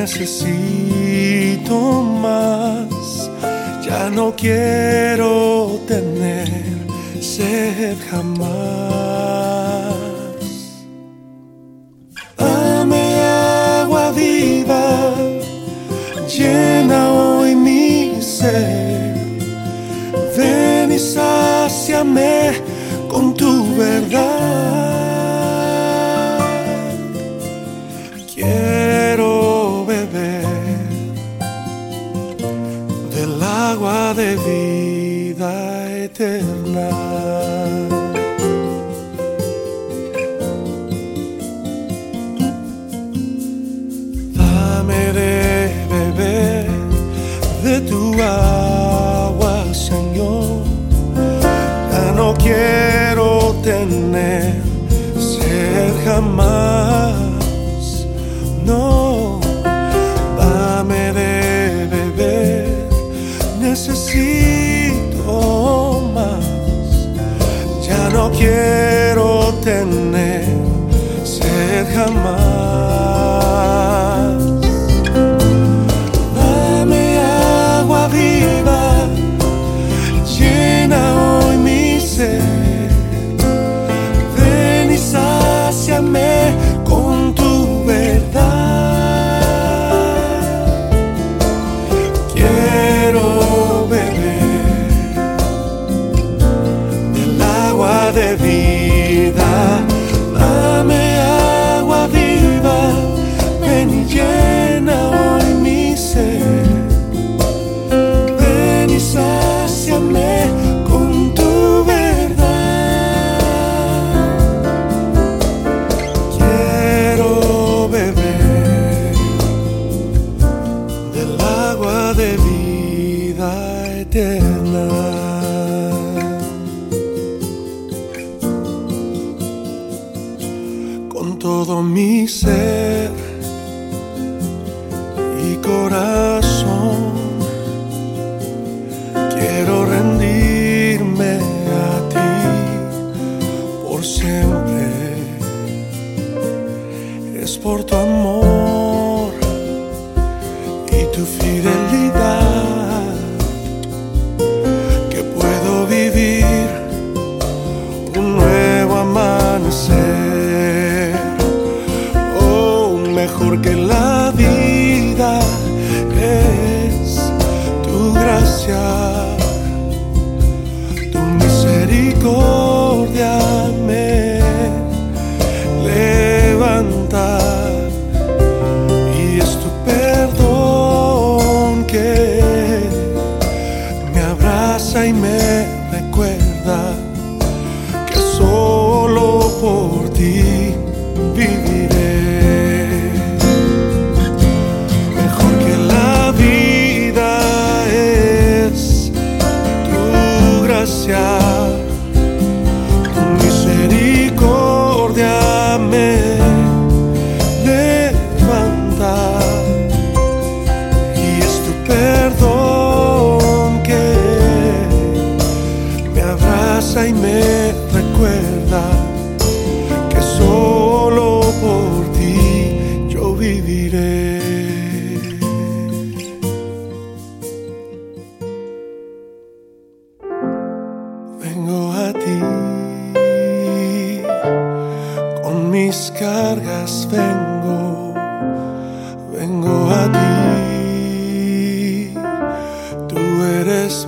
necesito más, ya no quiero tener sed jamás. Dame agua viva, llena hoy mi ser, ven y sáciame todo mi ser.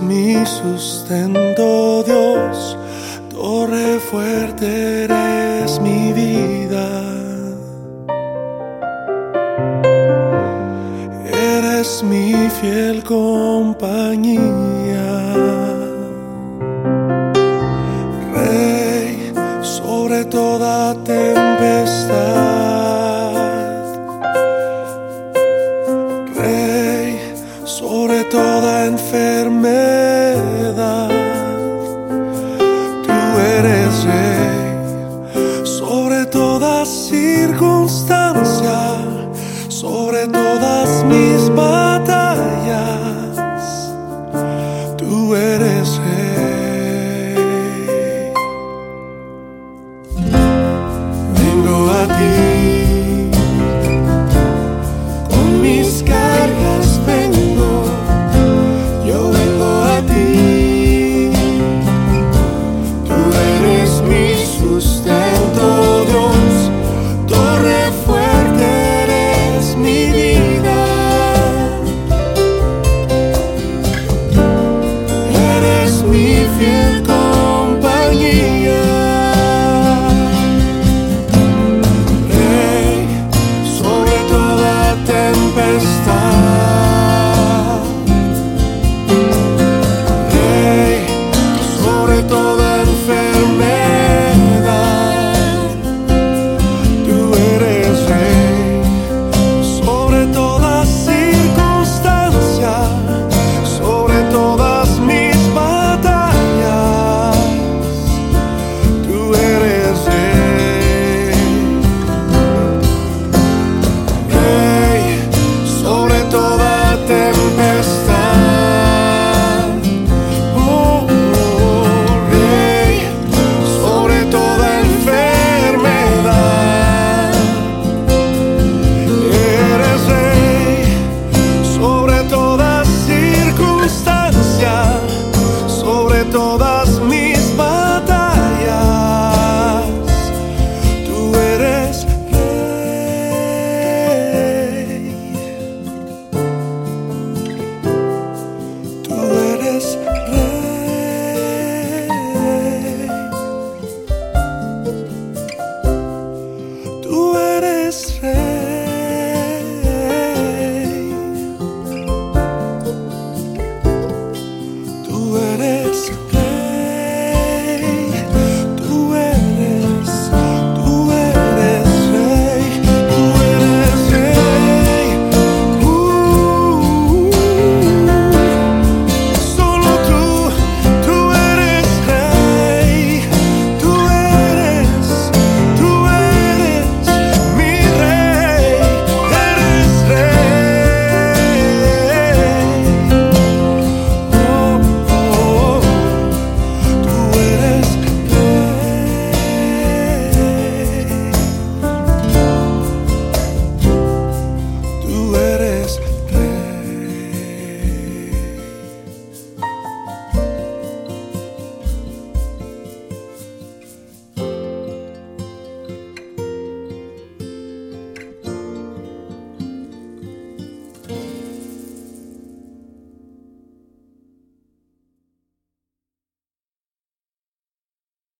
mi sustento, Dios, torre fuerte eres mi vida. Eres mi fiel compañía.